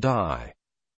die.